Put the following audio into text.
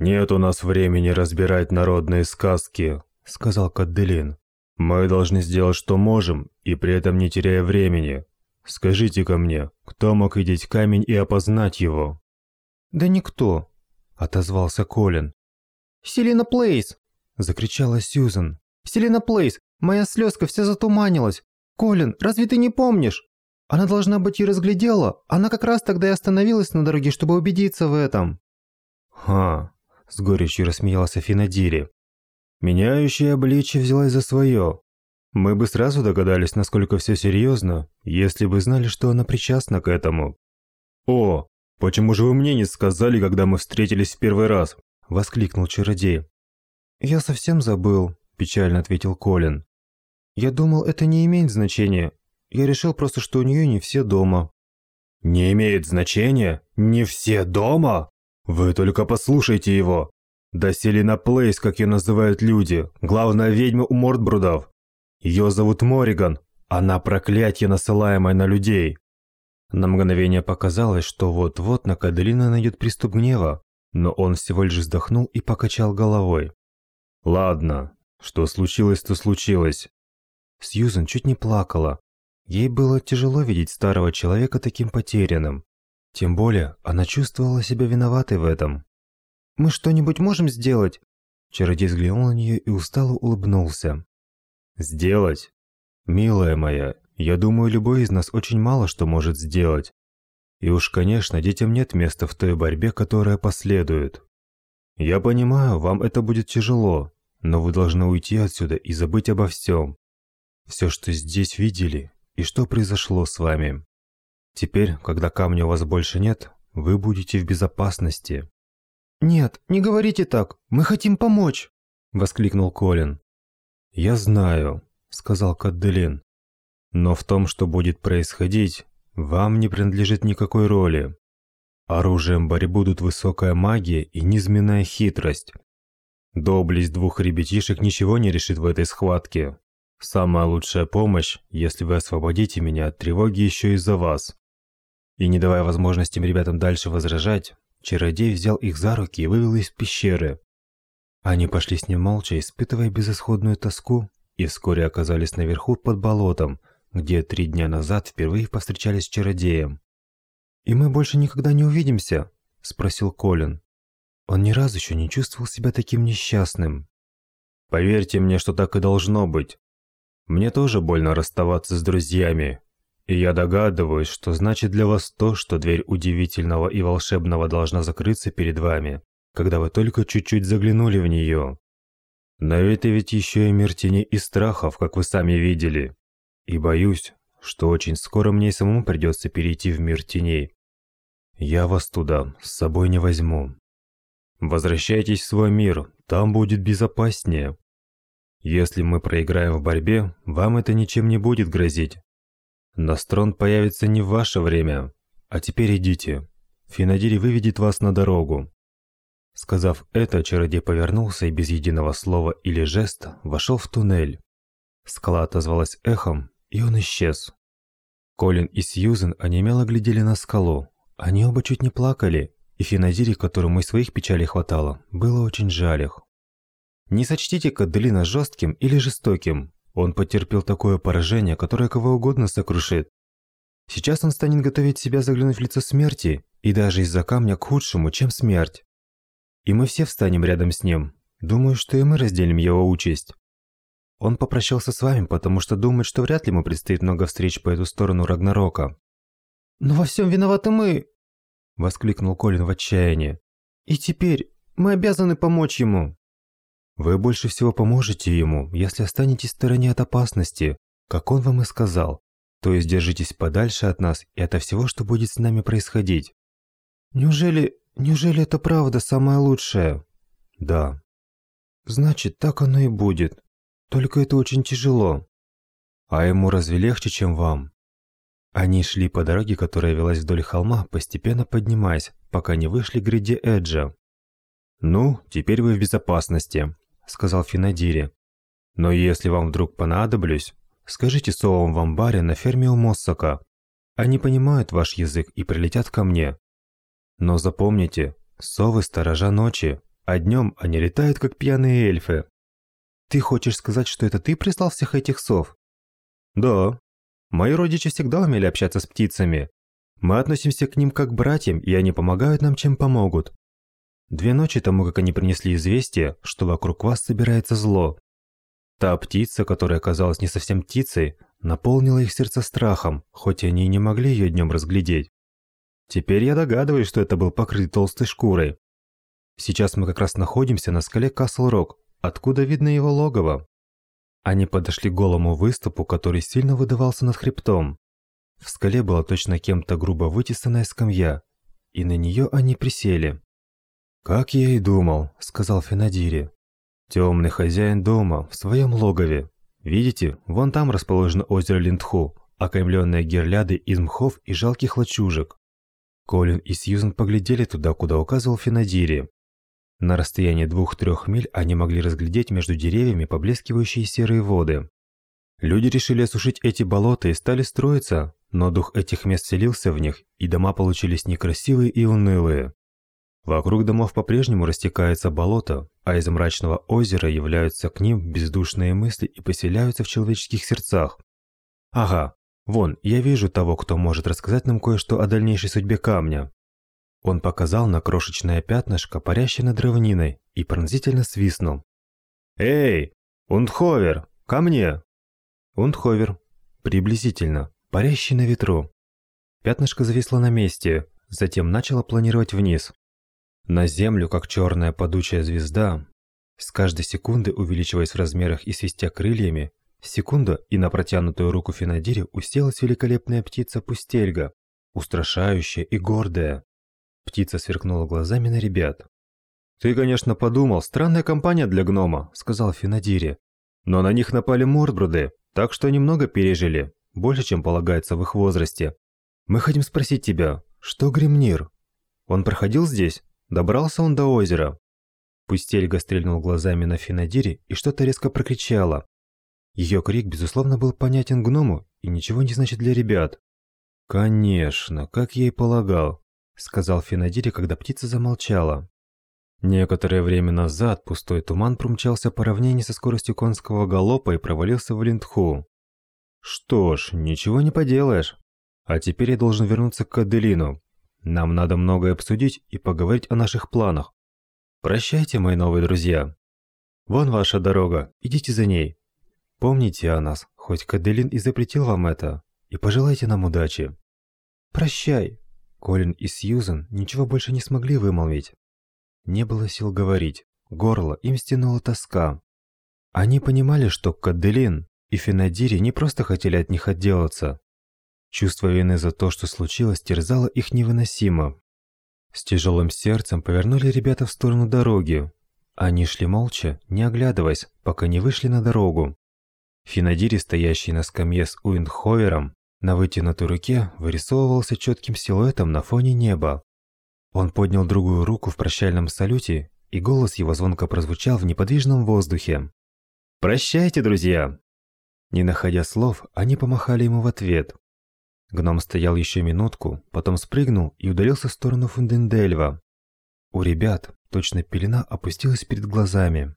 «Нет у нас времени разбирать народные сказки», – сказал Кадделин. «Мы должны сделать, что можем, и при этом не теряя времени. Скажите-ка мне, кто мог видеть камень и опознать его?» «Да никто», – отозвался Колин. «Селина Плейс!» – закричала Сьюзен. «Селина Плейс! Моя слезка вся затуманилась! Колин, разве ты не помнишь? Она должна быть и разглядела. Она как раз тогда и остановилась на дороге, чтобы убедиться в этом». «Ха!» – с горечью рассмеялся Финадири. «Меняющая обличье взялась за свое. Мы бы сразу догадались, насколько все серьезно, если бы знали, что она причастна к этому. О, почему же вы мне не сказали, когда мы встретились в первый раз? воскликнул чародей. Я совсем забыл, печально ответил Колин. Я думал, это не имеет значения. Я решил просто, что у нее не все дома. Не имеет значения? Не все дома? Вы только послушайте его. Да Селина Плейс, как ее называют люди, главная ведьма у Мортбрудов. Ее зовут Мориган. Она проклятие, насылаемое на людей. На мгновение показалось, что вот-вот на Каделина найдет приступ гнева, но он всего лишь вздохнул и покачал головой. «Ладно, что случилось, то случилось». Сьюзен чуть не плакала. Ей было тяжело видеть старого человека таким потерянным. Тем более, она чувствовала себя виноватой в этом. «Мы что-нибудь можем сделать?» Чародей взглянул на нее и устало улыбнулся. Сделать? Милая моя, я думаю, любой из нас очень мало что может сделать. И уж, конечно, детям нет места в той борьбе, которая последует. Я понимаю, вам это будет тяжело, но вы должны уйти отсюда и забыть обо всем. Все, что здесь видели, и что произошло с вами. Теперь, когда камня у вас больше нет, вы будете в безопасности. «Нет, не говорите так, мы хотим помочь!» – воскликнул Колин. «Я знаю», – сказал Кадделин. «Но в том, что будет происходить, вам не принадлежит никакой роли. Оружием борьбы будут высокая магия и низменная хитрость. Доблесть двух ребятишек ничего не решит в этой схватке. Самая лучшая помощь, если вы освободите меня от тревоги еще из-за вас». И не давая возможности ребятам дальше возражать, чародей взял их за руки и вывел из пещеры, они пошли с ним молча, испытывая безысходную тоску, и вскоре оказались наверху под болотом, где три дня назад впервые повстречались с чародеем. «И мы больше никогда не увидимся?» – спросил Колин. Он ни разу еще не чувствовал себя таким несчастным. «Поверьте мне, что так и должно быть. Мне тоже больно расставаться с друзьями, и я догадываюсь, что значит для вас то, что дверь удивительного и волшебного должна закрыться перед вами когда вы только чуть-чуть заглянули в нее. Но это ведь еще и мир теней и страхов, как вы сами видели. И боюсь, что очень скоро мне самому придется перейти в мир теней. Я вас туда с собой не возьму. Возвращайтесь в свой мир, там будет безопаснее. Если мы проиграем в борьбе, вам это ничем не будет грозить. Настрон появится не в ваше время. А теперь идите. Финадири выведет вас на дорогу. Сказав это, чародей повернулся и без единого слова или жеста вошел в туннель. Скала отозвалась эхом, и он исчез. Колин и Сьюзен онемело глядели на скалу. Они оба чуть не плакали, и Финадири, которому и своих печалей хватало, было очень жаль их. Не сочтите Каделина жестким или жестоким. Он потерпел такое поражение, которое кого угодно сокрушит. Сейчас он станет готовить себя заглянуть в лицо смерти, и даже из-за камня к худшему, чем смерть. И мы все встанем рядом с ним. Думаю, что и мы разделим его участь. Он попрощался с вами, потому что думает, что вряд ли ему предстоит много встреч по эту сторону Рагнарока. «Но во всем виноваты мы!» – воскликнул Колин в отчаянии. «И теперь мы обязаны помочь ему!» «Вы больше всего поможете ему, если останетесь в стороне от опасности, как он вам и сказал. То есть держитесь подальше от нас и от всего, что будет с нами происходить». «Неужели Неужели это правда самое лучшее? Да. Значит, так оно и будет. Только это очень тяжело. А ему разве легче, чем вам? Они шли по дороге, которая велась вдоль холма, постепенно поднимаясь, пока не вышли к гряде Эджа. «Ну, теперь вы в безопасности», – сказал Финадири. «Но если вам вдруг понадоблюсь, скажите совам в амбаре на ферме у Моссака. Они понимают ваш язык и прилетят ко мне. Но запомните, совы – сторожа ночи, а днем они летают, как пьяные эльфы. Ты хочешь сказать, что это ты прислал всех этих сов? Да. Мои родичи всегда умели общаться с птицами. Мы относимся к ним как к братьям, и они помогают нам, чем помогут. Две ночи тому, как они принесли известие, что вокруг вас собирается зло. Та птица, которая оказалась не совсем птицей, наполнила их сердце страхом, хоть они и не могли ее днем разглядеть. Теперь я догадываюсь, что это был покрыт толстой шкурой. Сейчас мы как раз находимся на скале Касл-Рок, откуда видно его логово. Они подошли к голому выступу, который сильно выдавался над хребтом. В скале была точно кем-то грубо вытесанная скамья, и на нее они присели. «Как я и думал», — сказал Фенадири. «Темный хозяин дома, в своем логове. Видите, вон там расположено озеро Линдху, окаймленное гирляндой из мхов и жалких лачужек». Колин и Сьюзен поглядели туда, куда указывал Фенадири. На расстоянии двух-трех миль они могли разглядеть между деревьями поблескивающие серые воды. Люди решили осушить эти болота и стали строиться, но дух этих мест селился в них, и дома получились некрасивые и унылые. Вокруг домов по-прежнему растекается болото, а из мрачного озера являются к ним бездушные мысли и поселяются в человеческих сердцах. Ага, вон, я вижу того, кто может рассказать нам кое-что о дальнейшей судьбе камня. Он показал на крошечное пятнышко, парящее над равниной, и пронзительно свистнул. «Эй, Ундховер, ко мне!» Ундховер, приблизительно, парящий на ветру. Пятнышко зависло на месте, затем начало планировать вниз. На Землю, как черная падучая звезда, с каждой секунды увеличиваясь в размерах и свистя крыльями, секунда и на протянутую руку Финадире уселась великолепная птица Пустельга, устрашающая и гордая. Птица сверкнула глазами на ребят. «Ты, конечно, подумал, странная компания для гнома», — сказал Финадире. «Но на них напали мордбруды, так что немного пережили, больше, чем полагается в их возрасте. Мы хотим спросить тебя, что Гремнир? Он проходил здесь?» Добрался он до озера. Пустельга стрельнул глазами на Финадире и что-то резко прокричала. Ее крик, безусловно, был понятен гному и ничего не значит для ребят. «Конечно, как я и полагал», — сказал Финадире, когда птица замолчала. Некоторое время назад пустой туман промчался по равнине со скоростью конского галопа и провалился в Линдху. Что ж, ничего не поделаешь. А теперь я должен вернуться к Аделину. Нам надо многое обсудить и поговорить о наших планах. Прощайте, мои новые друзья. Вон ваша дорога, идите за ней. Помните о нас, хоть Каделин и запретил вам это, и пожелайте нам удачи. Прощай. Колин и Сьюзен ничего больше не смогли вымолвить. Не было сил говорить, горло им стянула тоска. Они понимали, что Каделин и Фенадири не просто хотели от них отделаться, Чувство вины за то, что случилось, терзало их невыносимо. С тяжелым сердцем повернули ребята в сторону дороги. Они шли молча, не оглядываясь, пока не вышли на дорогу. Финадири, стоящий на скамье с Уиндховером, на вытянутой руке вырисовывался четким силуэтом на фоне неба. Он поднял другую руку в прощальном салюте, и голос его звонко прозвучал в неподвижном воздухе. «Прощайте, друзья!» Не находя слов, они помахали ему в ответ. Гном стоял еще минутку, потом спрыгнул и удалился в сторону Фундендельва. У ребят точно пелена опустилась перед глазами.